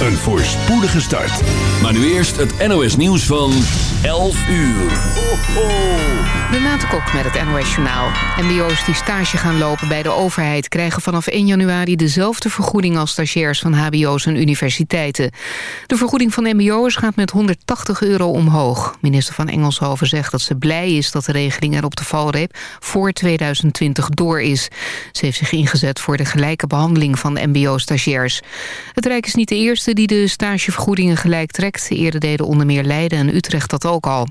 een voorspoedige start. Maar nu eerst het NOS nieuws van 11 uur. Ho, ho. Renate Kok met het NOS Journaal. MBO's die stage gaan lopen bij de overheid... krijgen vanaf 1 januari dezelfde vergoeding als stagiairs van hbo's en universiteiten. De vergoeding van mbo'ers gaat met 180 euro omhoog. Minister van Engelshoven zegt dat ze blij is dat de regeling er op de valreep... voor 2020 door is. Ze heeft zich ingezet voor de gelijke behandeling van mbo-stagiairs. Het Rijk is niet de eerste die de stagevergoedingen gelijk trekt. Eerder deden onder meer Leiden en Utrecht dat ook al.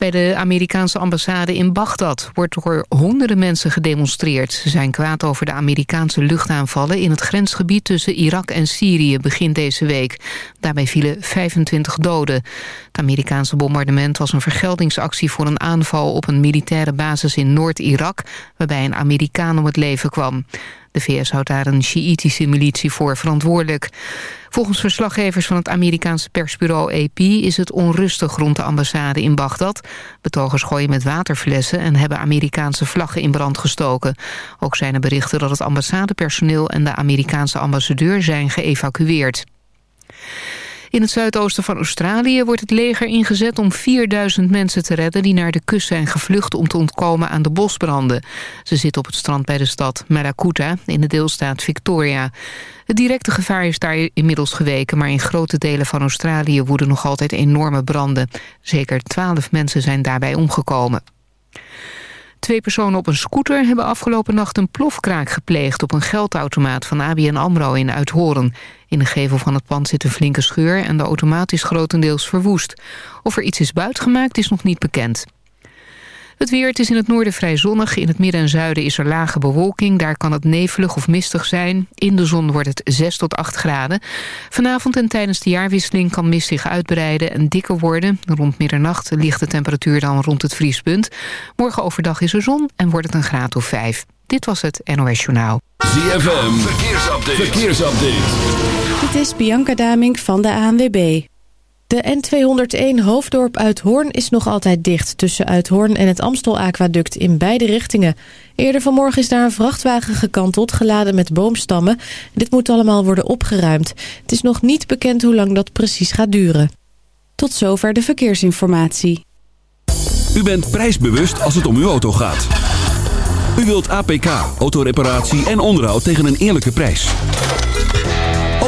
Bij de Amerikaanse ambassade in Bagdad wordt door honderden mensen gedemonstreerd. Ze zijn kwaad over de Amerikaanse luchtaanvallen in het grensgebied tussen Irak en Syrië begin deze week. Daarbij vielen 25 doden. Het Amerikaanse bombardement was een vergeldingsactie voor een aanval op een militaire basis in Noord-Irak, waarbij een Amerikaan om het leven kwam. De VS houdt daar een Sjiïtische militie voor verantwoordelijk. Volgens verslaggevers van het Amerikaanse persbureau AP... is het onrustig rond de ambassade in Bagdad. Betogers gooien met waterflessen en hebben Amerikaanse vlaggen in brand gestoken. Ook zijn er berichten dat het ambassadepersoneel... en de Amerikaanse ambassadeur zijn geëvacueerd. In het zuidoosten van Australië wordt het leger ingezet om 4000 mensen te redden... die naar de kust zijn gevlucht om te ontkomen aan de bosbranden. Ze zitten op het strand bij de stad Malakuta in de deelstaat Victoria. Het directe gevaar is daar inmiddels geweken... maar in grote delen van Australië woeden nog altijd enorme branden. Zeker 12 mensen zijn daarbij omgekomen. Twee personen op een scooter hebben afgelopen nacht een plofkraak gepleegd... op een geldautomaat van ABN AMRO in Uithoren. In de gevel van het pand zit een flinke scheur en de automaat is grotendeels verwoest. Of er iets is buitgemaakt is nog niet bekend. Het weer, het is in het noorden vrij zonnig. In het midden en zuiden is er lage bewolking. Daar kan het nevelig of mistig zijn. In de zon wordt het 6 tot 8 graden. Vanavond en tijdens de jaarwisseling kan mist zich uitbreiden en dikker worden. Rond middernacht ligt de temperatuur dan rond het vriespunt. Morgen overdag is er zon en wordt het een graad of 5. Dit was het NOS Journaal. ZFM, verkeersupdate. verkeersupdate. Dit is Bianca Damink van de ANWB. De N201 Hoofddorp Uithoorn is nog altijd dicht... tussen Uithoorn en het Amstel-aquaduct in beide richtingen. Eerder vanmorgen is daar een vrachtwagen gekanteld, geladen met boomstammen. Dit moet allemaal worden opgeruimd. Het is nog niet bekend hoe lang dat precies gaat duren. Tot zover de verkeersinformatie. U bent prijsbewust als het om uw auto gaat. U wilt APK, autoreparatie en onderhoud tegen een eerlijke prijs.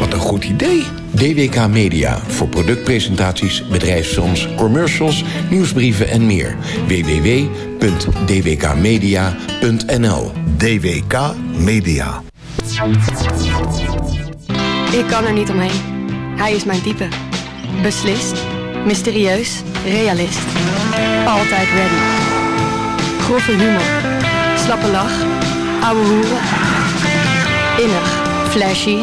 Wat een goed idee. DWK Media voor productpresentaties, bedrijfsfilms, commercials, nieuwsbrieven en meer. www.dwkmedia.nl DWK Media. Ik kan er niet omheen. Hij is mijn type. Beslist, mysterieus, realist. Altijd ready. Grove humor. Slappe lach. Ouwe hoeren. Innig, flashy,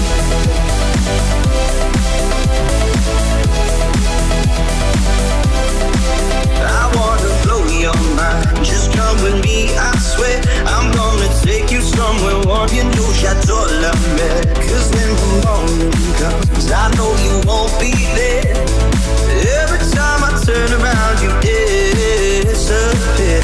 Chateau La Mer. Cause when the morning comes, I know you won't be there. Every time I turn around, you disappear.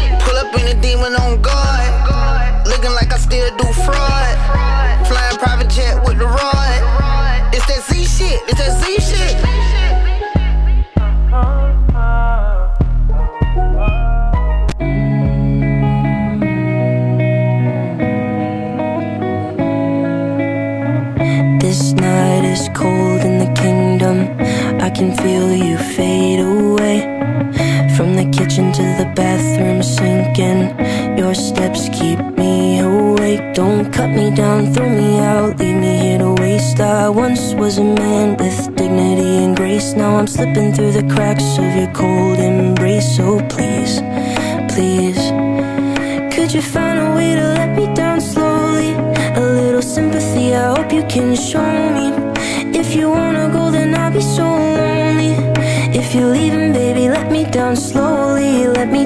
On guard. Looking like I still do fraud. Flying private jet with the rod. It's that Z shit, it's that Z shit. This night is cold in the kingdom. I can feel you fade away. Kitchen to the bathroom sinking. Your steps keep me awake. Don't cut me down, throw me out, leave me here to waste. I once was a man with dignity and grace. Now I'm slipping through the cracks of your cold embrace. So please, please. Could you find a way to let me down slowly? A little sympathy, I hope you can show me. If you wanna go, then I'll be so lonely. If you're leaving, baby, let me down slowly.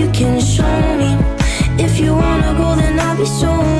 you can show me. If you wanna go, then I'll be so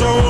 so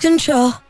control.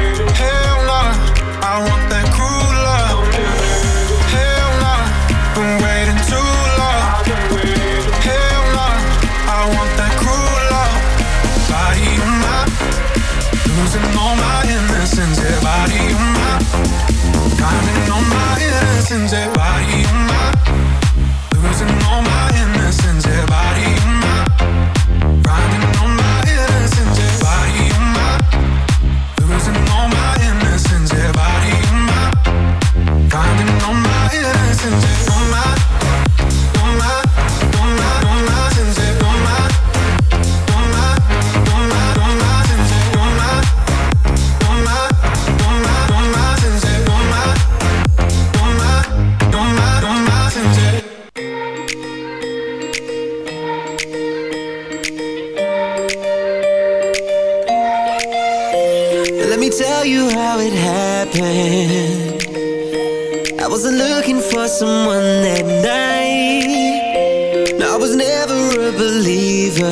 I was never a believer.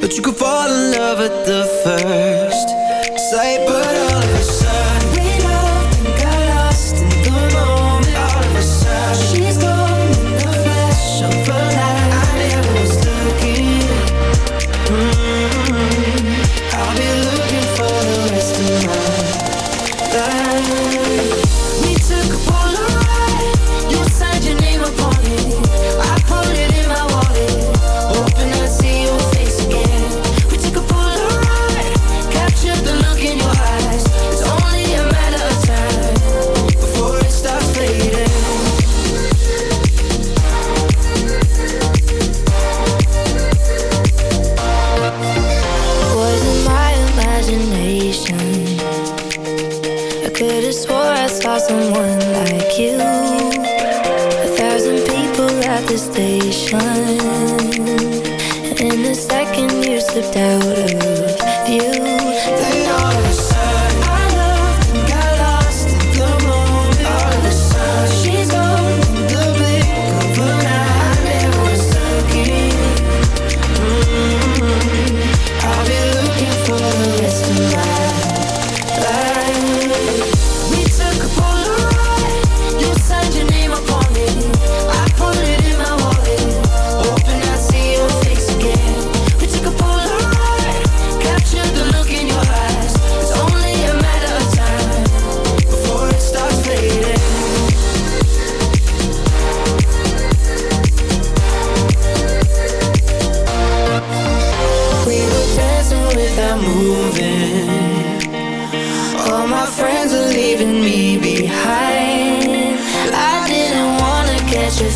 But you could fall in love at the first sight But I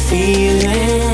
feeling.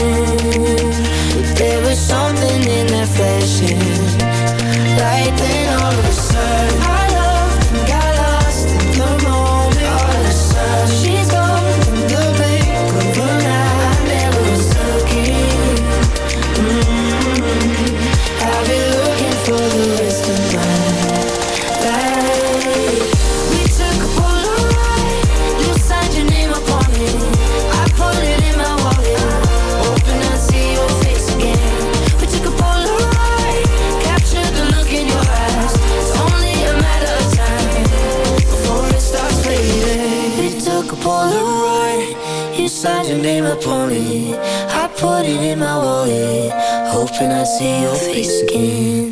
See your face again.